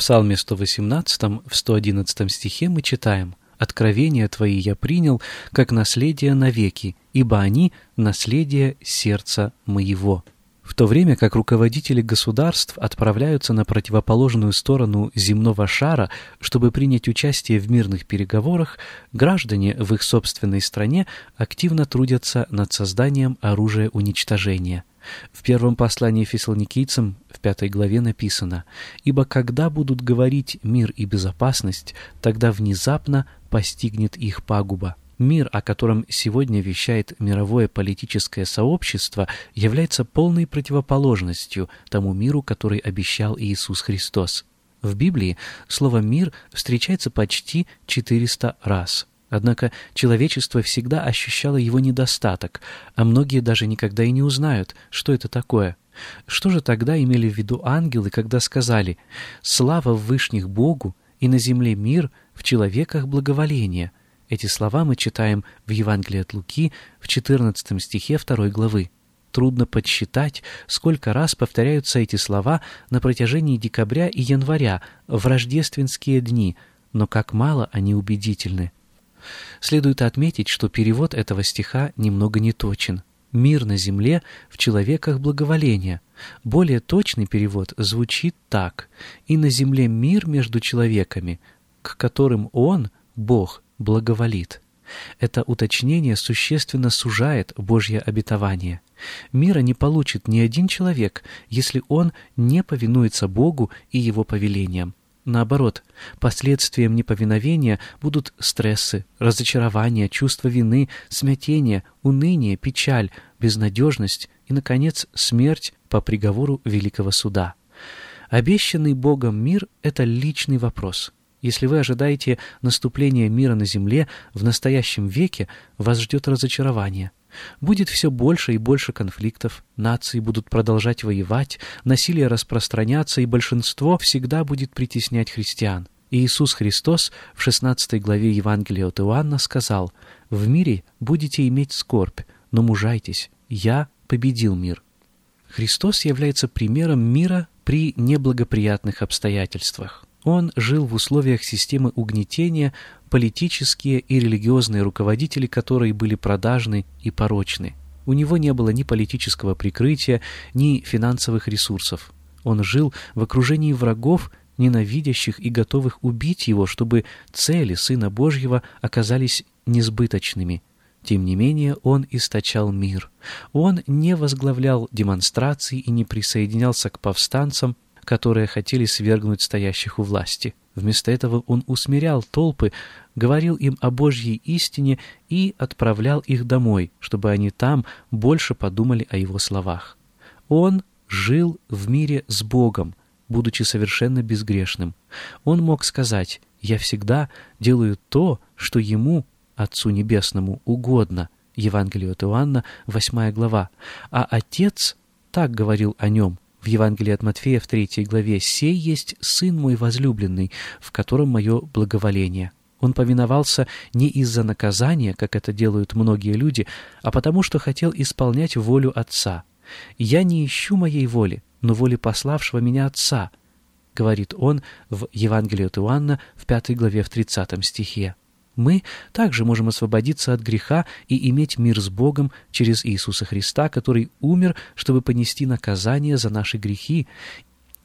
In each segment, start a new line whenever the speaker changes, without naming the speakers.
Псалме 118, в 111 стихе мы читаем «Откровения Твои я принял, как наследие навеки, ибо они — наследие сердца моего». В то время как руководители государств отправляются на противоположную сторону земного шара, чтобы принять участие в мирных переговорах, граждане в их собственной стране активно трудятся над созданием оружия уничтожения. В первом послании фессалоникийцам в пятой главе написано «Ибо когда будут говорить мир и безопасность, тогда внезапно постигнет их пагуба». Мир, о котором сегодня вещает мировое политическое сообщество, является полной противоположностью тому миру, который обещал Иисус Христос. В Библии слово «мир» встречается почти 400 раз. Однако человечество всегда ощущало его недостаток, а многие даже никогда и не узнают, что это такое. Что же тогда имели в виду ангелы, когда сказали «Слава в вышних Богу, и на земле мир, в человеках благоволение»? Эти слова мы читаем в Евангелии от Луки в 14 стихе 2 главы. Трудно подсчитать, сколько раз повторяются эти слова на протяжении декабря и января, в рождественские дни, но как мало они убедительны. Следует отметить, что перевод этого стиха немного неточен. «Мир на земле, в человеках благоволение». Более точный перевод звучит так «И на земле мир между человеками, к которым Он, Бог, благоволит». Это уточнение существенно сужает Божье обетование. Мира не получит ни один человек, если он не повинуется Богу и Его повелениям. Наоборот, последствием неповиновения будут стрессы, разочарование, чувство вины, смятение, уныние, печаль, безнадежность и, наконец, смерть по приговору Великого Суда. Обещанный Богом мир – это личный вопрос. Если вы ожидаете наступления мира на земле в настоящем веке, вас ждет разочарование – Будет все больше и больше конфликтов, нации будут продолжать воевать, насилие распространяться, и большинство всегда будет притеснять христиан. Иисус Христос в 16 главе Евангелия от Иоанна сказал, «В мире будете иметь скорбь, но мужайтесь, я победил мир». Христос является примером мира при неблагоприятных обстоятельствах. Он жил в условиях системы угнетения, политические и религиозные руководители которой были продажны и порочны. У него не было ни политического прикрытия, ни финансовых ресурсов. Он жил в окружении врагов, ненавидящих и готовых убить его, чтобы цели Сына Божьего оказались несбыточными. Тем не менее, он источал мир. Он не возглавлял демонстрации и не присоединялся к повстанцам, которые хотели свергнуть стоящих у власти. Вместо этого он усмирял толпы, говорил им о Божьей истине и отправлял их домой, чтобы они там больше подумали о его словах. Он жил в мире с Богом, будучи совершенно безгрешным. Он мог сказать «Я всегда делаю то, что Ему, Отцу Небесному, угодно» Евангелие от Иоанна, 8 глава, а Отец так говорил о нем в Евангелии от Матфея в третьей главе «Сей есть Сын мой возлюбленный, в котором мое благоволение». Он повиновался не из-за наказания, как это делают многие люди, а потому что хотел исполнять волю Отца. «Я не ищу моей воли, но воли пославшего меня Отца», говорит он в Евангелии от Иоанна в пятой главе в 30 стихе. Мы также можем освободиться от греха и иметь мир с Богом через Иисуса Христа, который умер, чтобы понести наказание за наши грехи,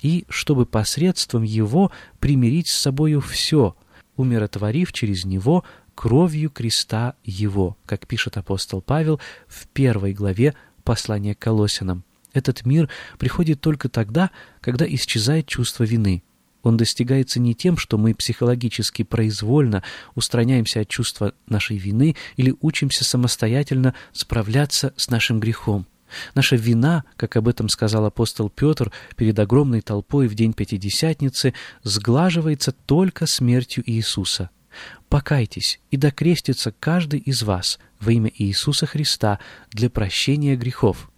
и чтобы посредством Его примирить с собою все – умиротворив через него кровью креста его, как пишет апостол Павел в первой главе послания к Колосинам. Этот мир приходит только тогда, когда исчезает чувство вины. Он достигается не тем, что мы психологически произвольно устраняемся от чувства нашей вины или учимся самостоятельно справляться с нашим грехом. Наша вина, как об этом сказал апостол Петр перед огромной толпой в день Пятидесятницы, сглаживается только смертью Иисуса. Покайтесь и докрестится каждый из вас во имя Иисуса Христа для прощения грехов.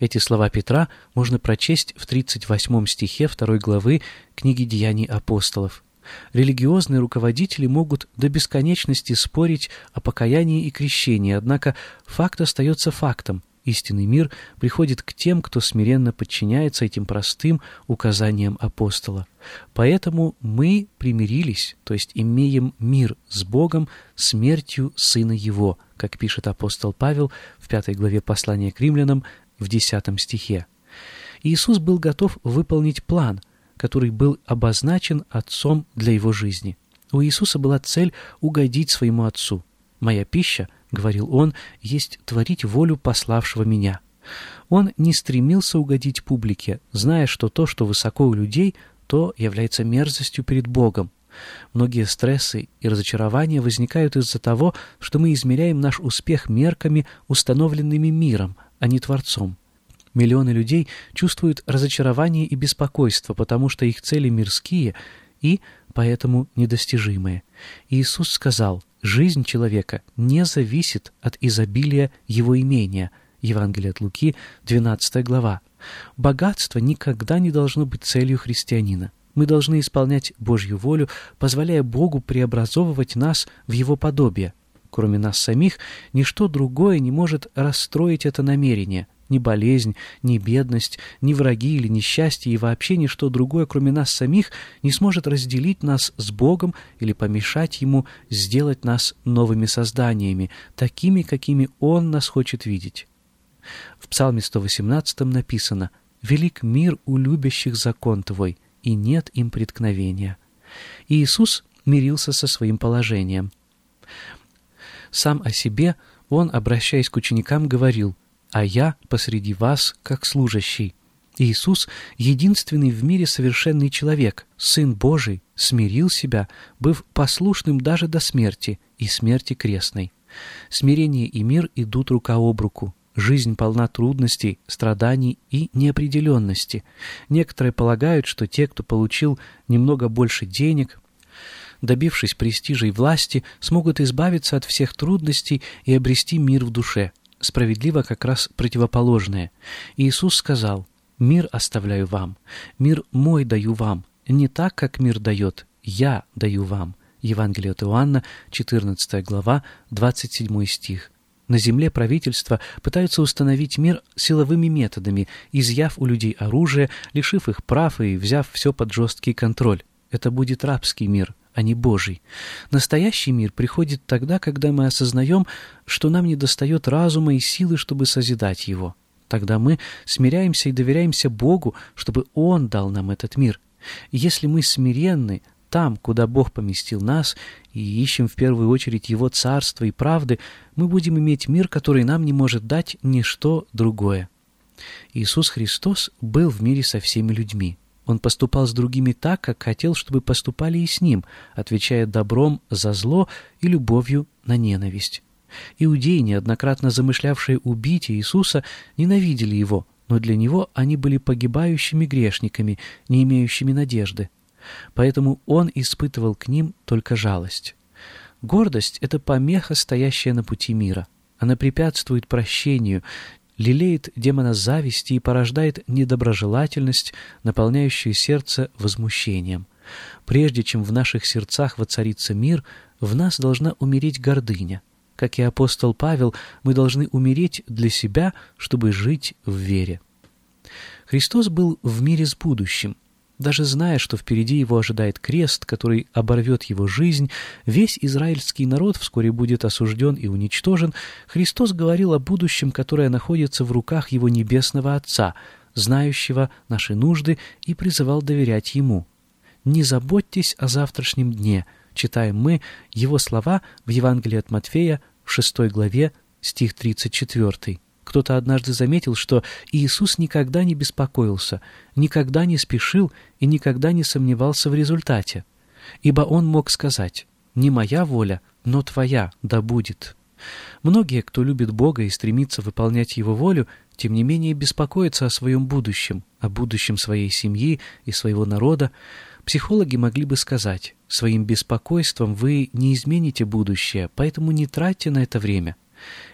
Эти слова Петра можно прочесть в 38 стихе 2 главы книги «Деяний апостолов». Религиозные руководители могут до бесконечности спорить о покаянии и крещении, однако факт остается фактом. Истинный мир приходит к тем, кто смиренно подчиняется этим простым указаниям апостола. Поэтому мы примирились, то есть имеем мир с Богом смертью Сына Его, как пишет апостол Павел в пятой главе послания к римлянам в десятом стихе. Иисус был готов выполнить план, который был обозначен Отцом для его жизни. У Иисуса была цель угодить своему Отцу. «Моя пища», — говорил он, — «есть творить волю пославшего меня». Он не стремился угодить публике, зная, что то, что высоко у людей, то является мерзостью перед Богом. Многие стрессы и разочарования возникают из-за того, что мы измеряем наш успех мерками, установленными миром, а не Творцом. Миллионы людей чувствуют разочарование и беспокойство, потому что их цели мирские и поэтому недостижимые. Иисус сказал, жизнь человека не зависит от изобилия его имения. Евангелие от Луки, 12 глава. Богатство никогда не должно быть целью христианина. Мы должны исполнять Божью волю, позволяя Богу преобразовывать нас в Его подобие. Кроме нас самих, ничто другое не может расстроить это намерение – ни болезнь, ни бедность, ни враги или несчастье и вообще ничто другое, кроме нас самих, не сможет разделить нас с Богом или помешать Ему сделать нас новыми созданиями, такими, какими Он нас хочет видеть. В Псалме 118 написано «Велик мир у любящих закон Твой, и нет им преткновения». И Иисус мирился со своим положением. Сам о себе Он, обращаясь к ученикам, говорил – а я посреди вас, как служащий. Иисус — единственный в мире совершенный человек, Сын Божий, смирил себя, быв послушным даже до смерти и смерти крестной. Смирение и мир идут рука об руку. Жизнь полна трудностей, страданий и неопределенности. Некоторые полагают, что те, кто получил немного больше денег, добившись престижа и власти, смогут избавиться от всех трудностей и обрести мир в душе – справедливо как раз противоположное. Иисус сказал, «Мир оставляю вам, мир мой даю вам, не так, как мир дает, я даю вам». Евангелие от Иоанна, 14 глава, 27 стих. На земле правительства пытаются установить мир силовыми методами, изъяв у людей оружие, лишив их прав и взяв все под жесткий контроль. Это будет рабский мир, а не Божий. Настоящий мир приходит тогда, когда мы осознаем, что нам недостает разума и силы, чтобы созидать его. Тогда мы смиряемся и доверяемся Богу, чтобы Он дал нам этот мир. Если мы смиренны там, куда Бог поместил нас, и ищем в первую очередь Его царство и правды, мы будем иметь мир, который нам не может дать ничто другое. Иисус Христос был в мире со всеми людьми. Он поступал с другими так, как хотел, чтобы поступали и с ним, отвечая добром за зло и любовью на ненависть. Иудеи, неоднократно замышлявшие убить Иисуса, ненавидели его, но для него они были погибающими грешниками, не имеющими надежды. Поэтому он испытывал к ним только жалость. Гордость — это помеха, стоящая на пути мира. Она препятствует прощению, лелеет демона зависти и порождает недоброжелательность, наполняющую сердце возмущением. Прежде чем в наших сердцах воцарится мир, в нас должна умереть гордыня. Как и апостол Павел, мы должны умереть для себя, чтобы жить в вере. Христос был в мире с будущим – даже зная, что впереди его ожидает крест, который оборвет его жизнь, весь израильский народ вскоре будет осужден и уничтожен, Христос говорил о будущем, которое находится в руках его небесного Отца, знающего наши нужды, и призывал доверять Ему. «Не заботьтесь о завтрашнем дне», читаем мы его слова в Евангелии от Матфея в 6 главе, стих 34. Кто-то однажды заметил, что Иисус никогда не беспокоился, никогда не спешил и никогда не сомневался в результате. Ибо он мог сказать «Не моя воля, но твоя да будет». Многие, кто любит Бога и стремится выполнять Его волю, тем не менее беспокоятся о своем будущем, о будущем своей семьи и своего народа. Психологи могли бы сказать, своим беспокойством вы не измените будущее, поэтому не тратьте на это время.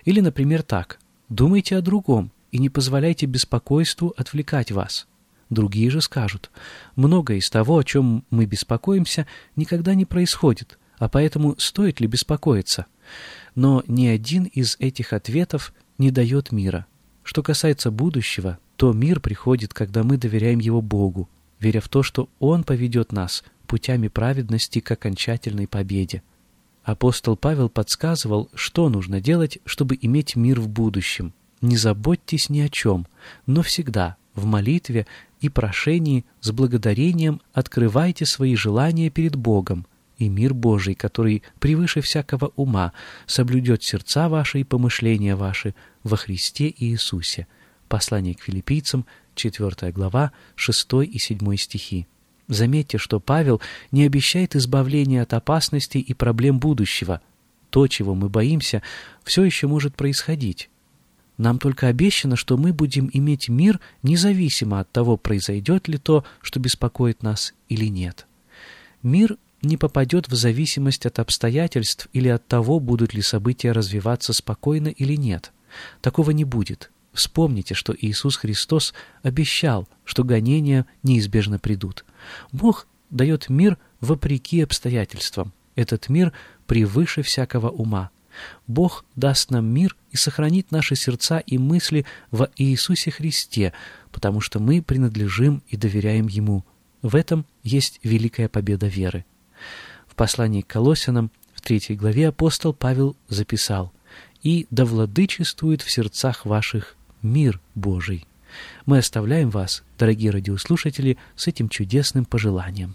Или, например, так. Думайте о другом и не позволяйте беспокойству отвлекать вас. Другие же скажут, многое из того, о чем мы беспокоимся, никогда не происходит, а поэтому стоит ли беспокоиться? Но ни один из этих ответов не дает мира. Что касается будущего, то мир приходит, когда мы доверяем его Богу, веря в то, что Он поведет нас путями праведности к окончательной победе. Апостол Павел подсказывал, что нужно делать, чтобы иметь мир в будущем. Не заботьтесь ни о чем, но всегда в молитве и прошении с благодарением открывайте свои желания перед Богом, и мир Божий, который превыше всякого ума, соблюдет сердца ваши и помышления ваши во Христе Иисусе. Послание к филиппийцам, 4 глава, 6 и 7 стихи. Заметьте, что Павел не обещает избавления от опасностей и проблем будущего. То, чего мы боимся, все еще может происходить. Нам только обещано, что мы будем иметь мир независимо от того, произойдет ли то, что беспокоит нас или нет. Мир не попадет в зависимость от обстоятельств или от того, будут ли события развиваться спокойно или нет. Такого не будет. Вспомните, что Иисус Христос обещал, что гонения неизбежно придут. Бог дает мир вопреки обстоятельствам. Этот мир превыше всякого ума. Бог даст нам мир и сохранит наши сердца и мысли в Иисусе Христе, потому что мы принадлежим и доверяем Ему. В этом есть великая победа веры. В послании к Колосянам в третьей главе апостол Павел записал «И да владычествует в сердцах ваших мир Божий». Мы оставляем вас, дорогие радиослушатели, с этим чудесным пожеланием.